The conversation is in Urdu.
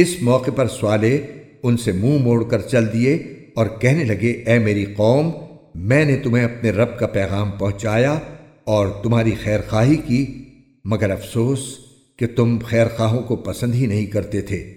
اس موقع پر سوالے ان سے منہ موڑ کر چل دیے اور کہنے لگے، اے میری قوم، میں نے تمہیں اپنے رب کا پیغام پہنچایا اور تمہاری خیر خواہی کی، مگر افسوس کہ تم خیر خواہوں کو پسند ہی نہیں کرتے تھے۔